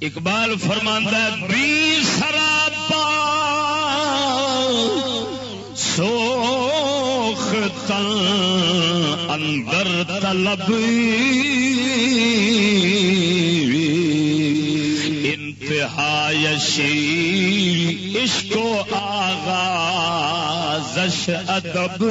اقبال فرماندہ بی سراپا سوخ تن اندر طلب انتہایشی عشق و آغازش ادب